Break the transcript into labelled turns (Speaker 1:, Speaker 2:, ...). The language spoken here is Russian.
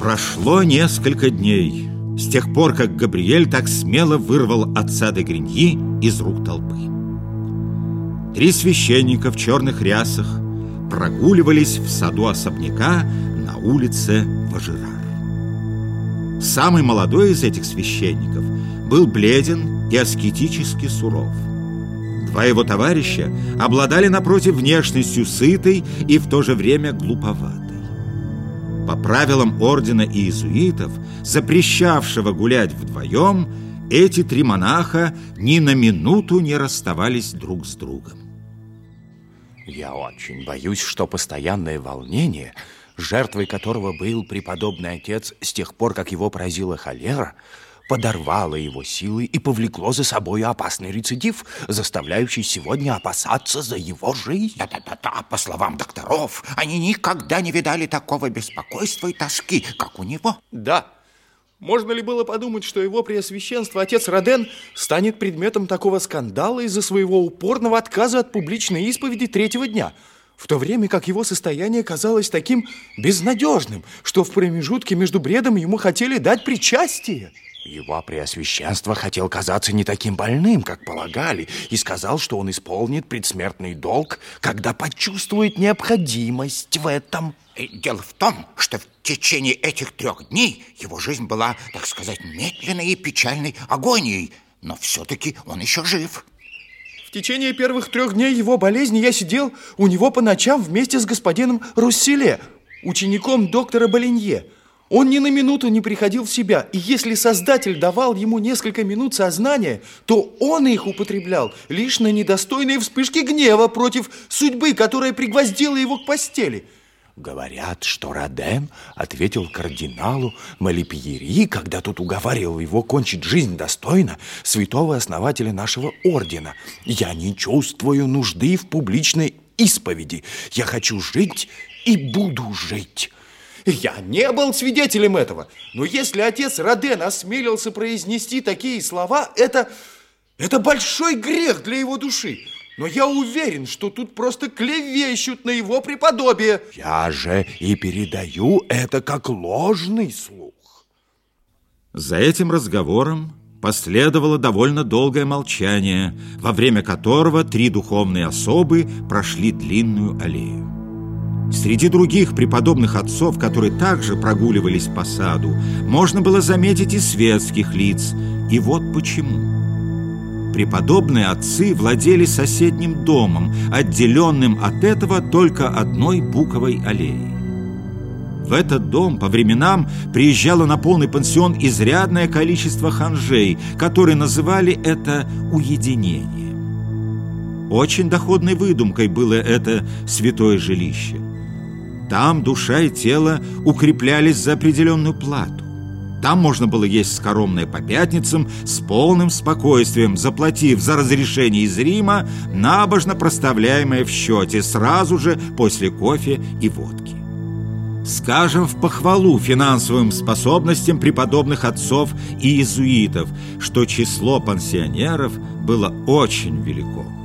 Speaker 1: Прошло несколько дней с тех пор, как Габриэль так смело вырвал отца де Гриньи из рук толпы. Три священника в черных рясах прогуливались в саду особняка на улице Важерар. Самый молодой из этих священников был бледен и аскетически суров. Два его товарища обладали напротив внешностью сытой и в то же время глуповатой. По правилам ордена иезуитов, запрещавшего гулять вдвоем, эти три монаха ни на минуту не расставались друг с другом.
Speaker 2: Я очень боюсь, что постоянное волнение, жертвой которого был преподобный отец с тех пор, как его поразила холера, подорвало его силы и повлекло за собой опасный рецидив, заставляющий сегодня опасаться за его жизнь.
Speaker 3: Да-да-да, по словам докторов, они никогда не видали такого беспокойства и тоски, как у него.
Speaker 4: Да. Можно ли было подумать, что его преосвященство, отец Роден, станет предметом такого скандала из-за своего упорного отказа от публичной исповеди третьего дня – в то время как его состояние казалось таким безнадежным, что в промежутке между бредом ему хотели дать причастие.
Speaker 2: Его Преосвященство хотел казаться не таким больным, как полагали, и сказал, что он исполнит предсмертный долг, когда почувствует необходимость в этом.
Speaker 3: Дело в том, что в течение этих трех дней его жизнь была, так сказать, медленной и печальной агонией, но все-таки он еще жив.
Speaker 4: В течение первых трех дней его болезни я сидел у него по ночам вместе с господином Русселе, учеником доктора Болинье. Он ни на минуту не приходил в себя, и если Создатель давал ему несколько минут сознания, то он их употреблял лишь на недостойные вспышки гнева против судьбы, которая пригвоздила его к постели.
Speaker 2: Говорят, что Роден ответил кардиналу Малипьери, когда тот уговаривал его кончить жизнь достойно святого основателя нашего ордена. Я не чувствую нужды в публичной исповеди. Я хочу жить и буду жить.
Speaker 4: Я не был свидетелем этого. Но если отец Роден осмелился произнести такие слова, это, это большой грех для его души. Но я уверен, что тут просто клевещут на его преподобие.
Speaker 2: Я же и передаю это как ложный слух.
Speaker 1: За этим разговором последовало довольно долгое молчание, во время которого три духовные особы прошли длинную аллею. Среди других преподобных отцов, которые также прогуливались по саду, можно было заметить и светских лиц. И вот почему. Преподобные отцы владели соседним домом, отделенным от этого только одной буковой аллеей. В этот дом по временам приезжало на полный пансион изрядное количество ханжей, которые называли это уединение. Очень доходной выдумкой было это святое жилище. Там душа и тело укреплялись за определенную плату. Там можно было есть скоромное по пятницам с полным спокойствием, заплатив за разрешение из Рима, набожно проставляемое в счете сразу же после кофе и водки. Скажем в похвалу финансовым способностям преподобных отцов и иезуитов, что число пансионеров было очень велико.